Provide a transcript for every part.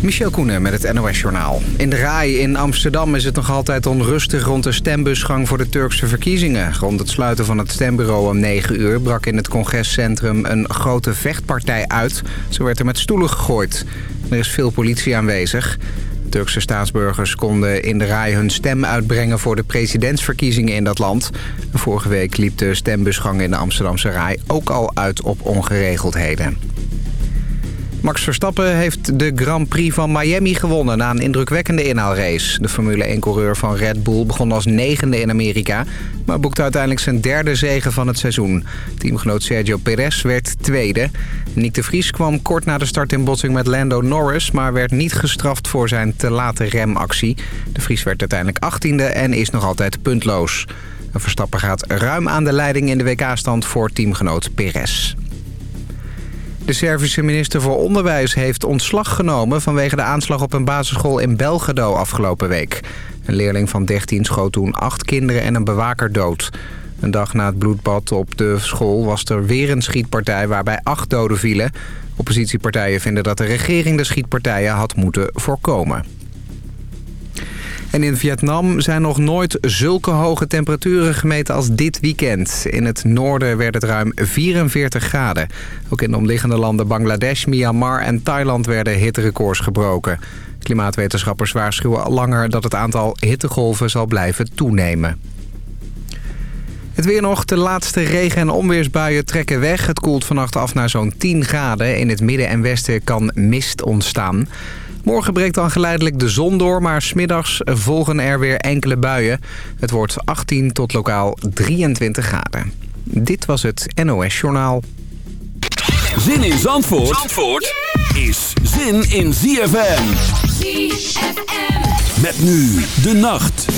Michel Koenen met het NOS-journaal. In de RAI in Amsterdam is het nog altijd onrustig rond de stembusgang voor de Turkse verkiezingen. Rond het sluiten van het stembureau om 9 uur brak in het congrescentrum een grote vechtpartij uit. Zo werd er met stoelen gegooid. Er is veel politie aanwezig. Turkse staatsburgers konden in de RAI hun stem uitbrengen voor de presidentsverkiezingen in dat land. Vorige week liep de stembusgang in de Amsterdamse RAI ook al uit op ongeregeldheden. Max Verstappen heeft de Grand Prix van Miami gewonnen na een indrukwekkende inhaalrace. De Formule 1-coureur van Red Bull begon als negende in Amerika... maar boekte uiteindelijk zijn derde zege van het seizoen. Teamgenoot Sergio Perez werd tweede. Nick de Vries kwam kort na de start in botsing met Lando Norris... maar werd niet gestraft voor zijn te late remactie. De Vries werd uiteindelijk achttiende en is nog altijd puntloos. Verstappen gaat ruim aan de leiding in de WK-stand voor teamgenoot Perez. De Servische minister voor Onderwijs heeft ontslag genomen... vanwege de aanslag op een basisschool in Belgrado afgelopen week. Een leerling van 13 schoot toen acht kinderen en een bewaker dood. Een dag na het bloedbad op de school was er weer een schietpartij... waarbij acht doden vielen. Oppositiepartijen vinden dat de regering de schietpartijen had moeten voorkomen. En in Vietnam zijn nog nooit zulke hoge temperaturen gemeten als dit weekend. In het noorden werd het ruim 44 graden. Ook in de omliggende landen Bangladesh, Myanmar en Thailand werden hitterecords gebroken. Klimaatwetenschappers waarschuwen langer dat het aantal hittegolven zal blijven toenemen. Het weer nog. De laatste regen- en onweersbuien trekken weg. Het koelt vannacht af naar zo'n 10 graden. In het midden en westen kan mist ontstaan. Morgen breekt dan geleidelijk de zon door, maar smiddags volgen er weer enkele buien. Het wordt 18 tot lokaal 23 graden. Dit was het NOS Journaal. Zin in Zandvoort, Zandvoort is zin in ZFM. ZFM. Met nu de nacht.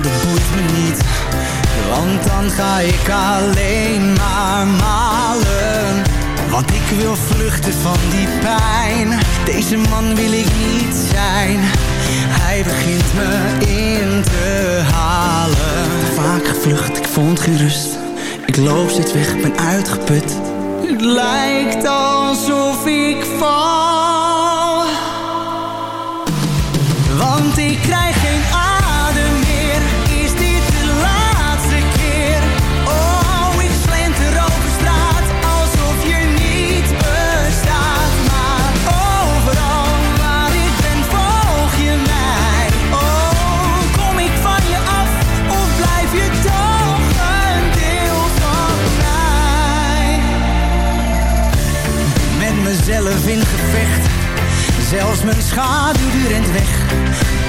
maar dat boeit me niet. Want dan ga ik alleen maar malen. Want ik wil vluchten van die pijn. Deze man wil ik niet zijn. Hij begint me in te halen. Vaak gevlucht, ik vond geen rust Ik loop steeds weg, ik ben uitgeput. Het lijkt alsof ik val. Want ik krijg geen Zelfs mijn schaduw die weg.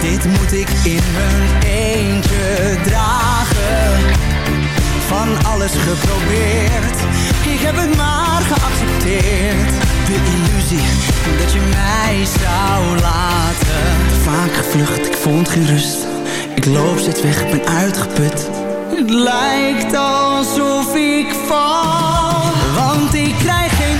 Dit moet ik in mijn eentje dragen. Van alles geprobeerd, ik heb het maar geaccepteerd. De illusie dat je mij zou laten. Vaak gevlucht, ik vond geen rust. Ik loop zit weg, ben uitgeput. Het lijkt alsof ik val, want ik krijg geen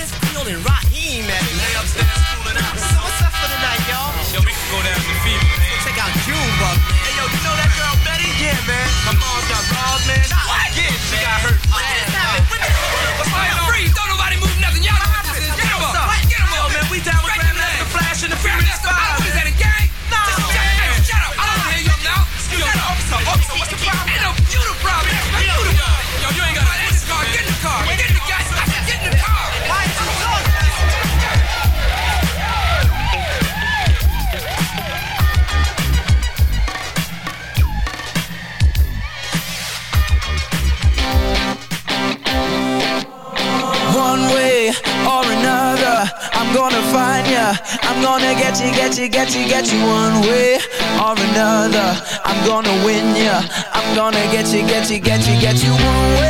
Ah, we, hey, where's Field and Raheem at? Lay upstairs cooling out. So what's up for the night, y'all? Yo, we can go down to Fever, man. Check out Junebug. Get you. One way or another, I'm gonna win ya. I'm gonna get you, get you, get you, get you. One way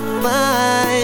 find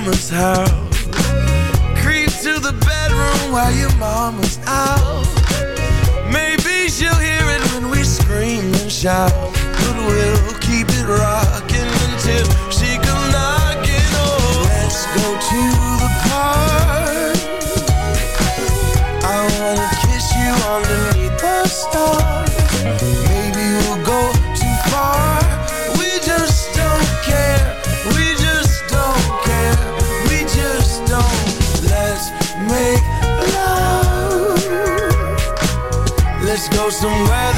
mama's house. Creep to the bedroom while your mama's out. Maybe she'll hear it when we scream and shout. But we'll keep it rocking until she comes knocking. Oh, let's go to the park. somewhere